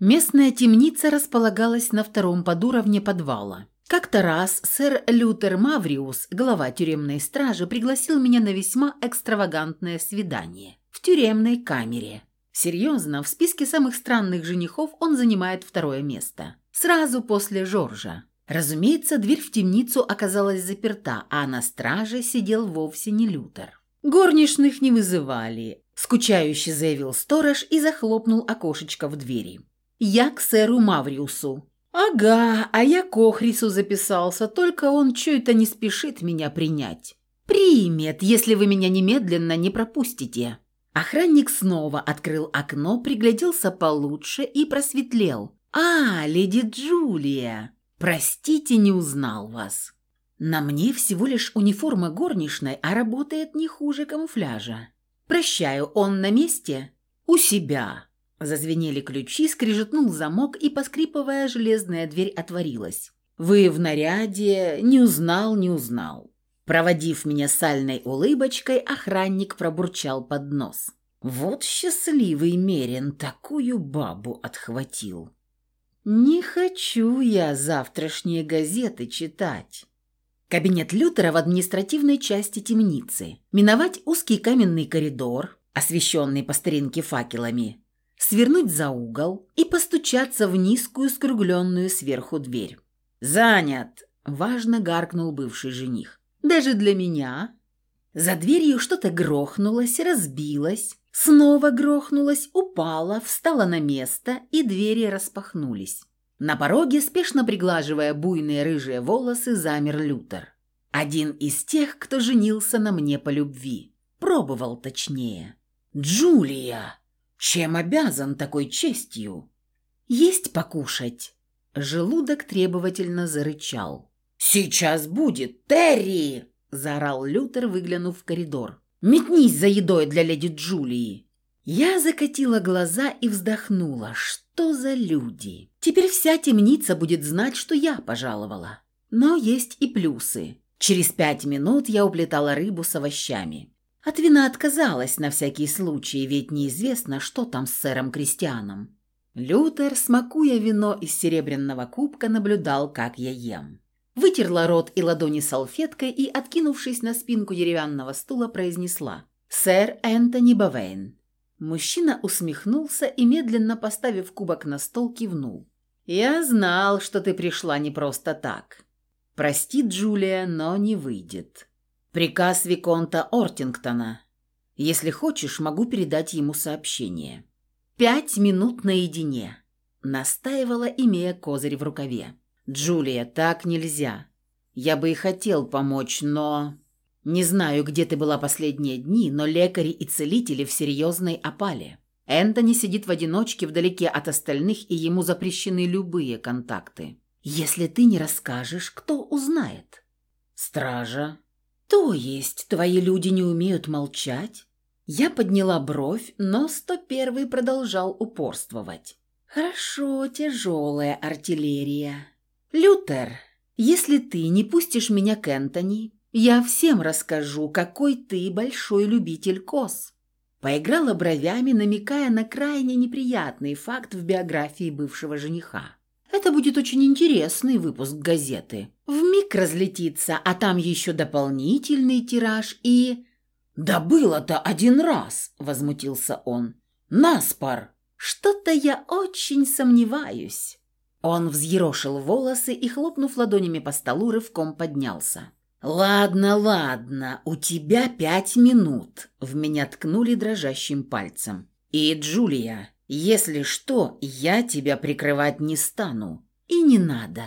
Местная темница располагалась на втором подуровне подвала. Как-то раз сэр Лютер Мавриус, глава тюремной стражи, пригласил меня на весьма экстравагантное свидание в тюремной камере. Серьезно, в списке самых странных женихов он занимает второе место. Сразу после Жоржа. Разумеется, дверь в темницу оказалась заперта, а на страже сидел вовсе не Лютер. Горничных не вызывали. Скучающе заявил сторож и захлопнул окошечко в двери. «Я к сэру Мавриусу». «Ага, а я к Охрису записался, только он чё-то не спешит меня принять». «Примет, если вы меня немедленно не пропустите». Охранник снова открыл окно, пригляделся получше и просветлел. «А, леди Джулия! Простите, не узнал вас. На мне всего лишь униформа горничной, а работает не хуже камуфляжа. Прощаю, он на месте? У себя». Зазвенели ключи, скрижетнул замок, и, поскрипывая, железная дверь отворилась. «Вы в наряде? Не узнал, не узнал». Проводив меня сальной улыбочкой, охранник пробурчал под нос. «Вот счастливый Мерин такую бабу отхватил». «Не хочу я завтрашние газеты читать». Кабинет Лютера в административной части темницы. Миновать узкий каменный коридор, освещенный по старинке факелами, свернуть за угол и постучаться в низкую скругленную сверху дверь. «Занят!» – важно гаркнул бывший жених. «Даже для меня?» За дверью что-то грохнулось, разбилось, снова грохнулось, упало, встало на место, и двери распахнулись. На пороге, спешно приглаживая буйные рыжие волосы, замер Лютер. Один из тех, кто женился на мне по любви. Пробовал точнее. «Джулия!» Чем обязан такой честью? Есть покушать. Желудок требовательно зарычал. Сейчас будет, Терри! заорал Лютер, выглянув в коридор. Метнись за едой для леди Джулии. Я закатила глаза и вздохнула. Что за люди? Теперь вся темница будет знать, что я пожаловала. Но есть и плюсы. Через пять минут я уплетала рыбу с овощами. От вина отказалась на всякий случай, ведь неизвестно, что там с сэром Кристианом. Лютер, смакуя вино из серебряного кубка, наблюдал, как я ем. Вытерла рот и ладони салфеткой и, откинувшись на спинку деревянного стула, произнесла «Сэр Энтони Бавейн». Мужчина усмехнулся и, медленно поставив кубок на стол, кивнул. «Я знал, что ты пришла не просто так. Прости, Джулия, но не выйдет. Приказ Виконта Ортингтона. Если хочешь, могу передать ему сообщение. Пять минут наедине. Настаивала, имея козырь в рукаве. Джулия, так нельзя. Я бы и хотел помочь, но... Не знаю, где ты была последние дни, но лекари и целители в серьезной опале. Энтони сидит в одиночке вдалеке от остальных, и ему запрещены любые контакты. Если ты не расскажешь, кто узнает? Стража, «То есть твои люди не умеют молчать?» Я подняла бровь, но 101-й продолжал упорствовать. «Хорошо, тяжелая артиллерия. Лютер, если ты не пустишь меня к Энтони, я всем расскажу, какой ты большой любитель коз». Поиграла бровями, намекая на крайне неприятный факт в биографии бывшего жениха. Это будет очень интересный выпуск газеты. В миг разлетится, а там еще дополнительный тираж и... «Да было-то один раз!» – возмутился он. «Наспор!» «Что-то я очень сомневаюсь». Он взъерошил волосы и, хлопнув ладонями по столу, рывком поднялся. «Ладно, ладно, у тебя пять минут», – в меня ткнули дрожащим пальцем. «И, Джулия, если что, я тебя прикрывать не стану. И не надо».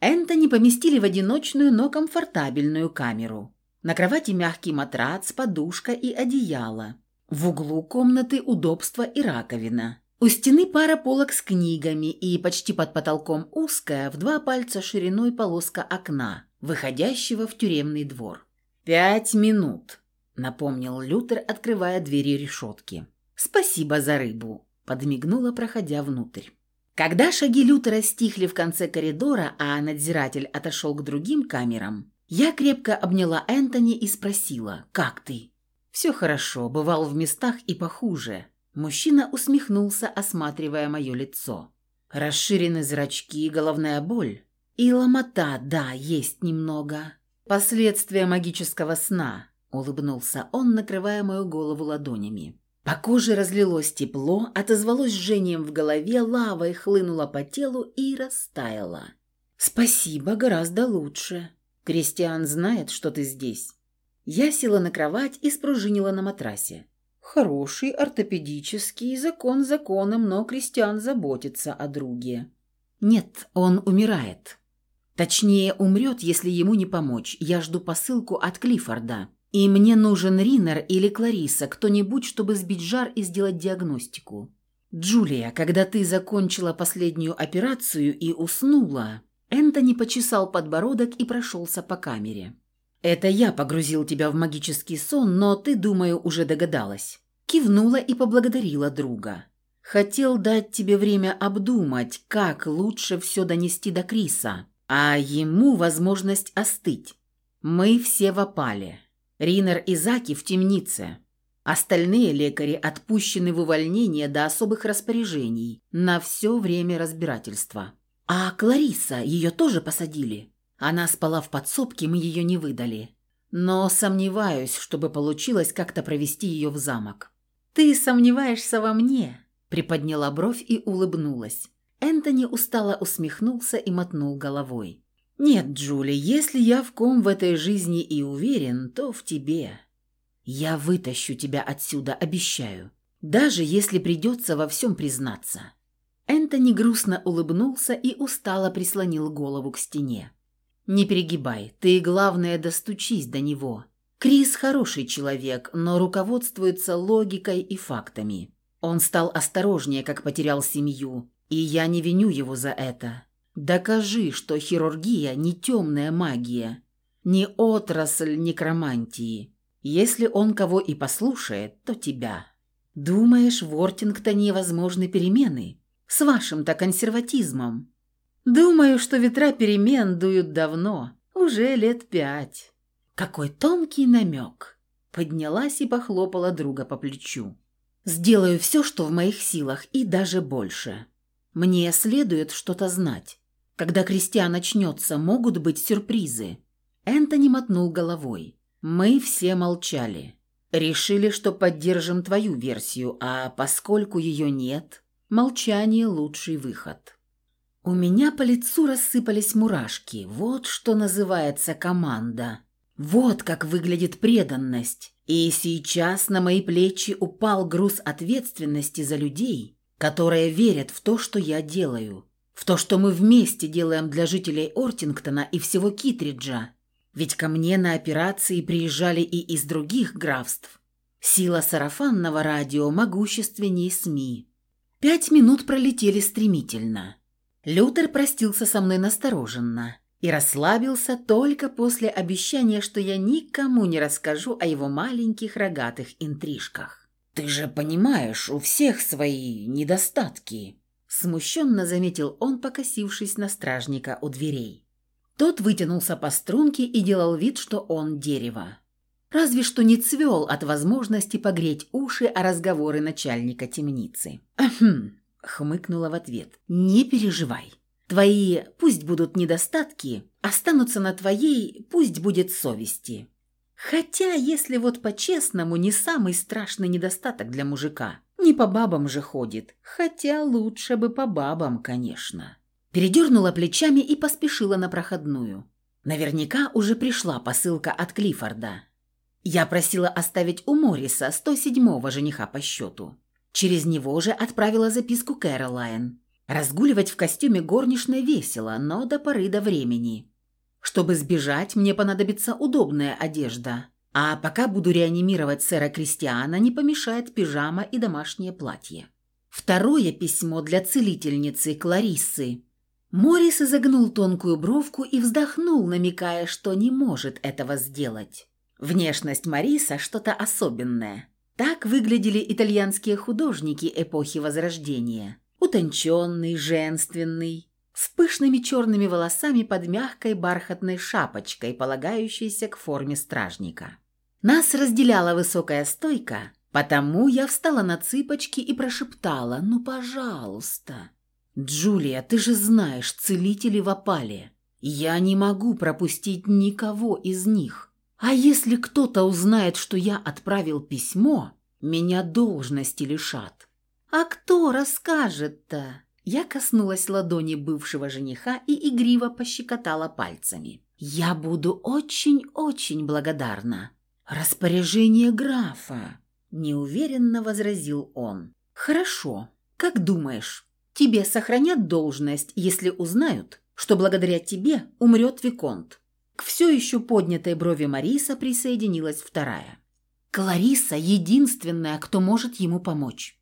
Энтони поместили в одиночную, но комфортабельную камеру. На кровати мягкий матрац, подушка и одеяло. В углу комнаты удобство и раковина. У стены пара полок с книгами и почти под потолком узкая, в два пальца шириной полоска окна, выходящего в тюремный двор. «Пять минут», — напомнил Лютер, открывая двери решетки. «Спасибо за рыбу подмигнула, проходя внутрь. Когда шаги Лютера стихли в конце коридора, а надзиратель отошел к другим камерам, я крепко обняла Энтони и спросила, «Как ты?» «Все хорошо, бывал в местах и похуже. Мужчина усмехнулся, осматривая мое лицо. Расширены зрачки, головная боль. И ломота, да, есть немного. Последствия магического сна, улыбнулся он, накрывая мою голову ладонями. По коже разлилось тепло, отозвалось жжением в голове, лавой хлынуло по телу и растаяло. «Спасибо, гораздо лучше. Кристиан знает, что ты здесь». Я села на кровать и спружинила на матрасе. Хороший, ортопедический, закон законом, но Кристиан заботится о друге. Нет, он умирает. Точнее, умрет, если ему не помочь. Я жду посылку от Клиффорда. И мне нужен Ринер или Клариса, кто-нибудь, чтобы сбить жар и сделать диагностику. Джулия, когда ты закончила последнюю операцию и уснула, Энтони почесал подбородок и прошелся по камере. «Это я погрузил тебя в магический сон, но ты, думаю, уже догадалась». Кивнула и поблагодарила друга. «Хотел дать тебе время обдумать, как лучше все донести до Криса, а ему возможность остыть. Мы все в опале. Ринер и Заки в темнице. Остальные лекари отпущены в увольнение до особых распоряжений на все время разбирательства. А Клариса, ее тоже посадили?» Она спала в подсобке, мы ее не выдали. Но сомневаюсь, чтобы получилось как-то провести ее в замок. «Ты сомневаешься во мне?» Приподняла бровь и улыбнулась. Энтони устало усмехнулся и мотнул головой. «Нет, Джули, если я в ком в этой жизни и уверен, то в тебе. Я вытащу тебя отсюда, обещаю. Даже если придется во всем признаться». Энтони грустно улыбнулся и устало прислонил голову к стене. Не перегибай, ты, главное, достучись до него. Крис хороший человек, но руководствуется логикой и фактами. Он стал осторожнее, как потерял семью, и я не виню его за это. Докажи, что хирургия не темная магия, не отрасль некромантии. Если он кого и послушает, то тебя. Думаешь, в Ортингтоне возможны перемены? С вашим-то консерватизмом. Думаю, что ветра перемен дуют давно, уже лет пять. Какой тонкий намек. Поднялась и похлопала друга по плечу. Сделаю все, что в моих силах, и даже больше. Мне следует что-то знать. Когда крестьян начнется, могут быть сюрпризы. Энтони мотнул головой. Мы все молчали. Решили, что поддержим твою версию, а поскольку ее нет, молчание – лучший выход. У меня по лицу рассыпались мурашки. Вот что называется команда. Вот как выглядит преданность. И сейчас на мои плечи упал груз ответственности за людей, которые верят в то, что я делаю. В то, что мы вместе делаем для жителей Ортингтона и всего Китриджа. Ведь ко мне на операции приезжали и из других графств. Сила сарафанного радио могущественней СМИ. Пять минут пролетели стремительно. Лютер простился со мной настороженно и расслабился только после обещания, что я никому не расскажу о его маленьких рогатых интрижках. «Ты же понимаешь, у всех свои недостатки», – смущенно заметил он, покосившись на стражника у дверей. Тот вытянулся по струнке и делал вид, что он дерево. Разве что не цвел от возможности погреть уши о разговоры начальника темницы. «Ахм, Хмыкнула в ответ. «Не переживай. Твои, пусть будут недостатки, останутся на твоей, пусть будет совести. Хотя, если вот по-честному, не самый страшный недостаток для мужика. Не по бабам же ходит. Хотя лучше бы по бабам, конечно». Передернула плечами и поспешила на проходную. Наверняка уже пришла посылка от Клиффорда. Я просила оставить у Морриса 107-го жениха по счету. Через него же отправила записку Кэролайн. Разгуливать в костюме горничной весело, но до поры до времени. Чтобы сбежать, мне понадобится удобная одежда. А пока буду реанимировать сэра Кристиана, не помешает пижама и домашнее платье. Второе письмо для целительницы Клариссы. Морис изогнул тонкую бровку и вздохнул, намекая, что не может этого сделать. Внешность Мариса что-то особенное. Так выглядели итальянские художники эпохи Возрождения. Утонченный, женственный, с пышными черными волосами под мягкой бархатной шапочкой, полагающейся к форме стражника. Нас разделяла высокая стойка, Потому я встала на цыпочки и прошептала «Ну, пожалуйста». «Джулия, ты же знаешь, целители в опале. Я не могу пропустить никого из них. А если кто-то узнает, что я отправил письмо, меня должности лишат». «А кто расскажет-то?» Я коснулась ладони бывшего жениха и игриво пощекотала пальцами. «Я буду очень-очень благодарна». «Распоряжение графа», – неуверенно возразил он. «Хорошо. Как думаешь, тебе сохранят должность, если узнают, что благодаря тебе умрет Виконт?» К все еще поднятой брови Мариса присоединилась вторая. «Клариса – единственная, кто может ему помочь.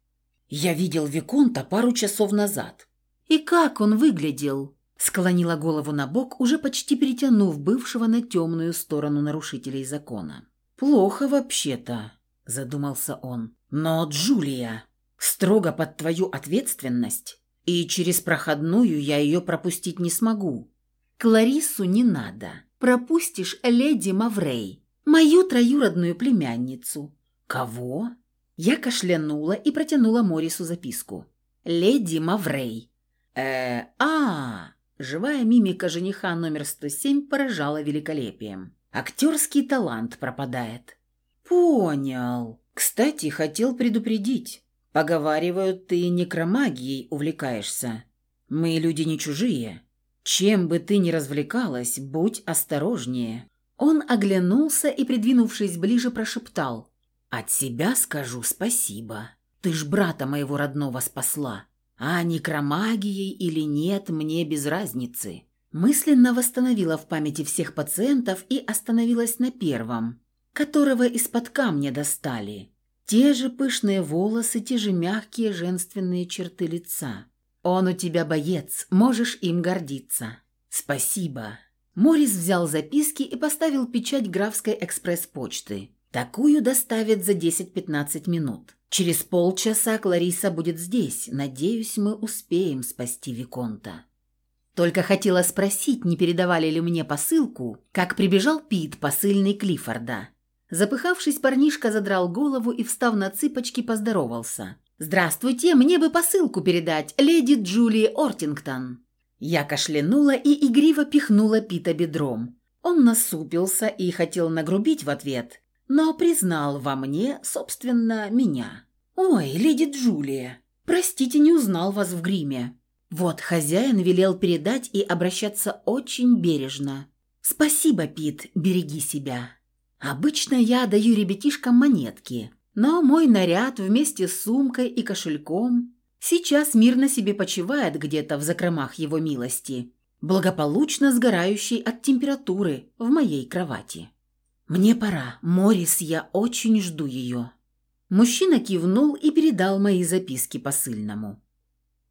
Я видел Виконта пару часов назад. И как он выглядел?» Склонила голову на бок, уже почти перетянув бывшего на темную сторону нарушителей закона. «Плохо вообще-то», – задумался он. «Но, Джулия, строго под твою ответственность, и через проходную я ее пропустить не смогу. Кларису не надо. Пропустишь леди Маврей, мою троюродную племянницу». «Кого?» Я кашлянула и протянула Морису записку. «Леди Маврей». «Э, а, Живая мимика жениха номер 107 поражала великолепием. Актерский талант пропадает. «Понял. Кстати, хотел предупредить. Поговаривают, ты некромагией увлекаешься. Мы люди не чужие. Чем бы ты ни развлекалась, будь осторожнее». Он оглянулся и, придвинувшись ближе, прошептал. «От себя скажу спасибо. Ты ж брата моего родного спасла. А некромагией или нет, мне без разницы». Мысленно восстановила в памяти всех пациентов и остановилась на первом, которого из-под камня достали. Те же пышные волосы, те же мягкие женственные черты лица. «Он у тебя боец, можешь им гордиться». «Спасибо». Морис взял записки и поставил печать графской экспресс-почты. Такую доставят за 10-15 минут. Через полчаса Клариса будет здесь. Надеюсь, мы успеем спасти Виконта. Только хотела спросить, не передавали ли мне посылку, как прибежал Пит, посыльный Клиффорда. Запыхавшись, парнишка задрал голову и, встав на цыпочки, поздоровался. «Здравствуйте, мне бы посылку передать, леди Джулии Ортингтон». Я кашлянула и игриво пихнула Пита бедром. Он насупился и хотел нагрубить в ответ, но признал во мне, собственно, меня. «Ой, леди Джулия, простите, не узнал вас в гриме». Вот хозяин велел передать и обращаться очень бережно. «Спасибо, Пит, береги себя». Обычно я даю ребятишкам монетки, но мой наряд вместе с сумкой и кошельком сейчас мирно себе почивает где-то в закромах его милости, благополучно сгорающий от температуры в моей кровати. «Мне пора. Морис, я очень жду ее». Мужчина кивнул и передал мои записки посыльному.